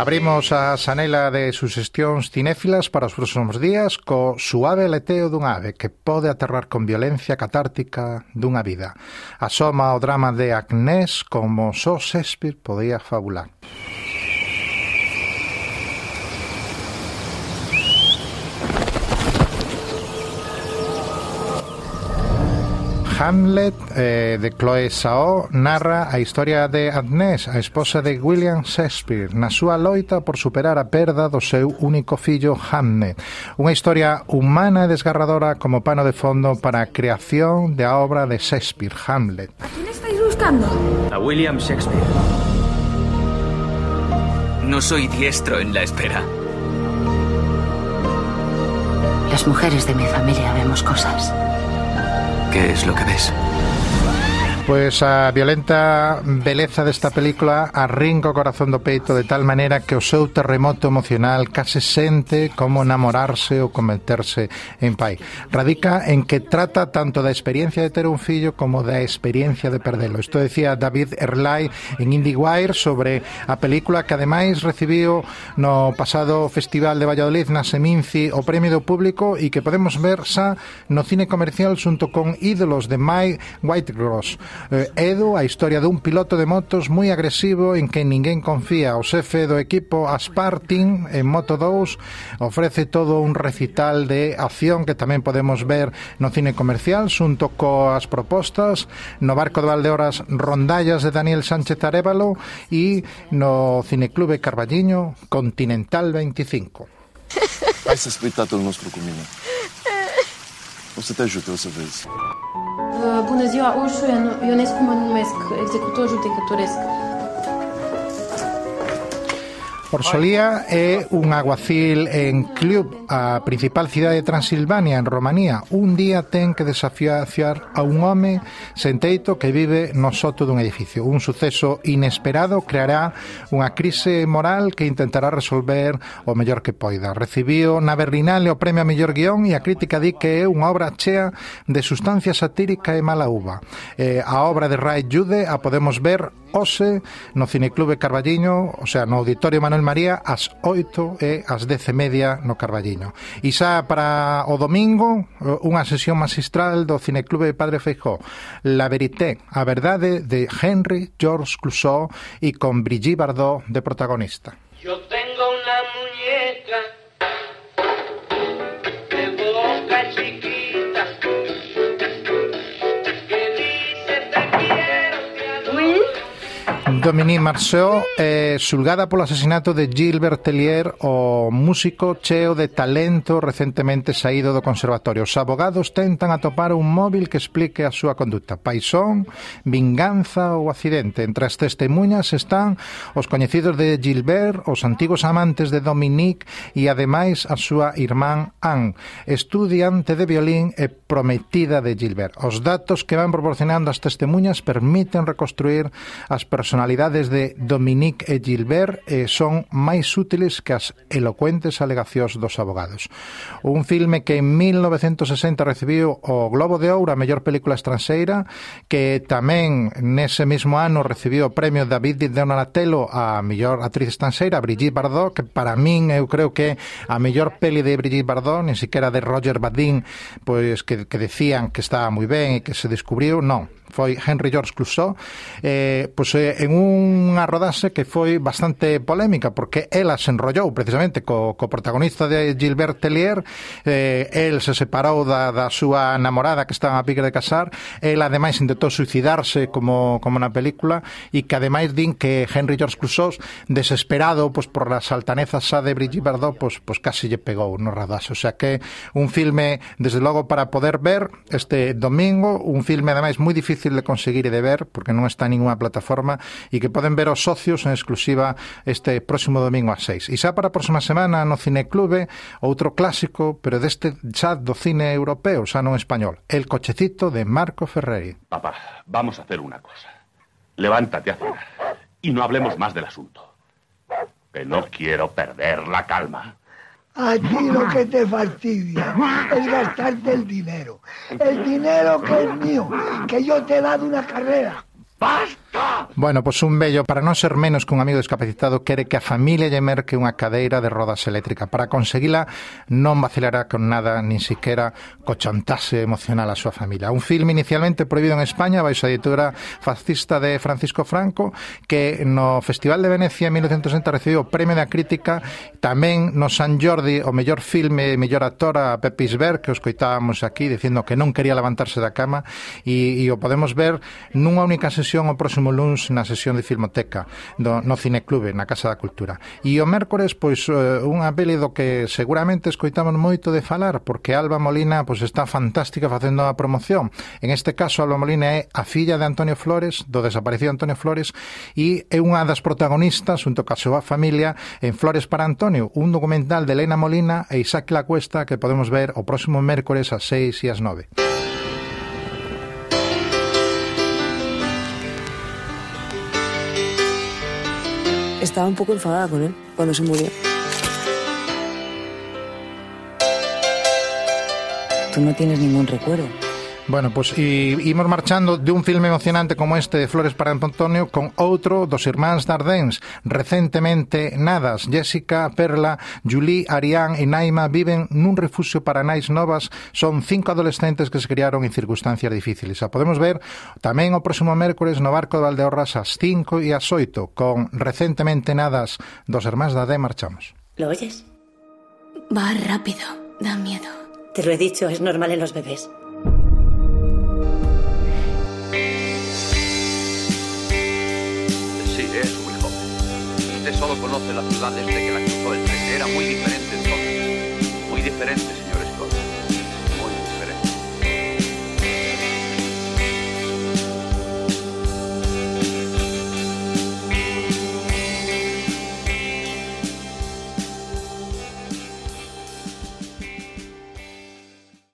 Abrimos a xanela de suxestións cinéfilas para os próximos días co suave leteo dun ave que pode aterrar con violencia catártica dunha vida. Asoma o drama de Agnès como só Shakespeare podía fabular. Hamlet eh, de Chloe Sao narra a historia de Agnès, a esposa de William Shakespeare, na súa loita por superar a perda do seu único fillo Hamlet. Unha historia humana e desgarradora como pano de fondo para a creación de a obra de Shakespeare, Hamlet. ¿A quién estáis buscando? A William Shakespeare. No soy diestro en la espera. Las mujeres de mi familia vemos cosas. ¿Qué es lo que ves? Pois a violenta beleza desta película arrinca o corazón do peito de tal maneira que o seu terremoto emocional case sente como enamorarse ou converterse en pai. Radica en que trata tanto da experiencia de ter un fillo como da experiencia de perdelo. Isto decía David Erlai en IndieWire sobre a película que ademais recibiu no pasado Festival de Valladolid na Seminci o Premio do Público e que podemos ver xa no cine comercial xunto con Ídolos de Mike Whitegross Eh, Edu, a historia dun piloto de motos moi agresivo en que ninguén confía. O xefe do equipo Aspartin en Moto 2 ofrece todo un recital de acción que tamén podemos ver no cine comercial xunto coas propostas no barco de Valdeoras Rondallas de Daniel Sánchez Arevalo e no Cineclube Carballiño Continental 25. Hai să spui tatăl nostro cu mine. O să te ajute, o să vezi. Bună ziua, Ursu Ionescu mă numesc, executor judecătoresc. Orsolía é un aguacil en Club, a principal cidade de Transilvania, en Romanía. Un día ten que desafiar a un home senteito que vive no soto dun edificio. Un suceso inesperado creará unha crise moral que intentará resolver o mellor que poida. Recibiu na Berlinale o premio a mellor guión e a crítica di que é unha obra chea de sustancia satírica e mala uva. Eh, a obra de Ray Jude a podemos ver hoxe no Cineclube Carballiño, o sea, no Auditorio Manuel María, ás 8 e ás 10 e media no Carballiño. E xa para o domingo, eh, unha sesión magistral do Cineclube Padre Feijó, La Verité, a verdade de Henry George Clouseau e con Brigitte Bardot de protagonista. Dominique Marceau é xulgada polo asasinato de Gilbert Tellier, o músico cheo de talento recentemente saído do conservatorio. Os abogados tentan atopar un móvil que explique a súa conducta. Paisón, vinganza ou accidente. Entre as testemunhas están os coñecidos de Gilbert, os antigos amantes de Dominique e ademais a súa irmán Anne, estudiante de violín e prometida de Gilbert. Os datos que van proporcionando as testemunhas permiten reconstruir as personalidades personalidades de Dominique e Gilbert eh, son máis útiles que as elocuentes alegacións dos abogados. Un filme que en 1960 recibiu o Globo de Ouro a mellor película estranxeira, que tamén nese mesmo ano recibiu o premio David Di Donatello a mellor actriz estranxeira, Brigitte Bardot, que para min eu creo que a mellor peli de Brigitte Bardot, ni siquiera de Roger Badin, pois que, que decían que estaba moi ben e que se descubriu, non, foi Henry George Clouseau, eh, pois, eh, en unha rodaxe que foi bastante polémica, porque ela se enrollou precisamente co, co protagonista de Gilbert Tellier, eh, el se separou da, da súa namorada que estaba a pique de casar, el ademais intentou suicidarse como, como na película, e que ademais din que Henry George Clouseau, desesperado pois, por las altanezas xa de Brigitte Bardot, pois, pois casi lle pegou no rodaxe. O sea que un filme, desde logo, para poder ver este domingo, un filme ademais moi difícil de conseguir e de ver porque non está en ninguna plataforma e que poden ver os socios en exclusiva este próximo domingo a 6. E xa para a próxima semana no Cineclube, outro clásico, pero deste xa do cine europeo, xa non español, El cochecito de Marco Ferreri. Papá, vamos a hacer una cosa. Levántate a cenar y no hablemos más del asunto. Que no quiero perder la calma. A ti lo que te fastidia es gastarte el dinero. El dinero que es mío, que yo te he dado una carrera. ¡Basta! Bueno, pois un vello, para non ser menos que un amigo discapacitado, quere que a familia lle merque unha cadeira de rodas eléctrica. Para conseguila non vacilará con nada, nin siquiera co chantaxe emocional a súa familia. Un filme inicialmente prohibido en España baixo a editora fascista de Francisco Franco, que no Festival de Venecia en 1960 recibiu o Premio da Crítica, tamén no San Jordi o mellor filme e mellor actor a Pepe Isber, que os coitábamos aquí, dicindo que non quería levantarse da cama, e, e o podemos ver nunha única sesión o próximo lunes luns na sesión de Filmoteca do, no Cineclube, na Casa da Cultura. E o mércores, pois, eh, unha peli do que seguramente escoitamos moito de falar, porque Alba Molina pois, está fantástica facendo a promoción. En este caso, Alba Molina é a filla de Antonio Flores, do desaparecido Antonio Flores, e é unha das protagonistas, junto ca súa familia, en Flores para Antonio, un documental de Elena Molina e Isaac Lacuesta que podemos ver o próximo mércores ás 6 e ás 9. Estaba un poco enfadada con él cuando se murió. Tú no tienes ningún recuerdo. Bueno, pues y, imos marchando de un filme emocionante como este de Flores para Antonio con outro dos irmáns Dardens, recentemente nadas. Jessica, Perla, Julie, Arián e Naima viven nun refuxio para nais novas. Son cinco adolescentes que se criaron en circunstancias difíciles. A podemos ver tamén o próximo mércores no barco de Valdeorras ás 5 e ás 8 con recentemente nadas dos irmáns Dardén marchamos. ¿Lo oyes? Va rápido, da miedo. Te lo he dicho, es normal en los bebés. Conoce la ciudad desde que la cruzó el tren. Era muy diferente entonces, muy diferente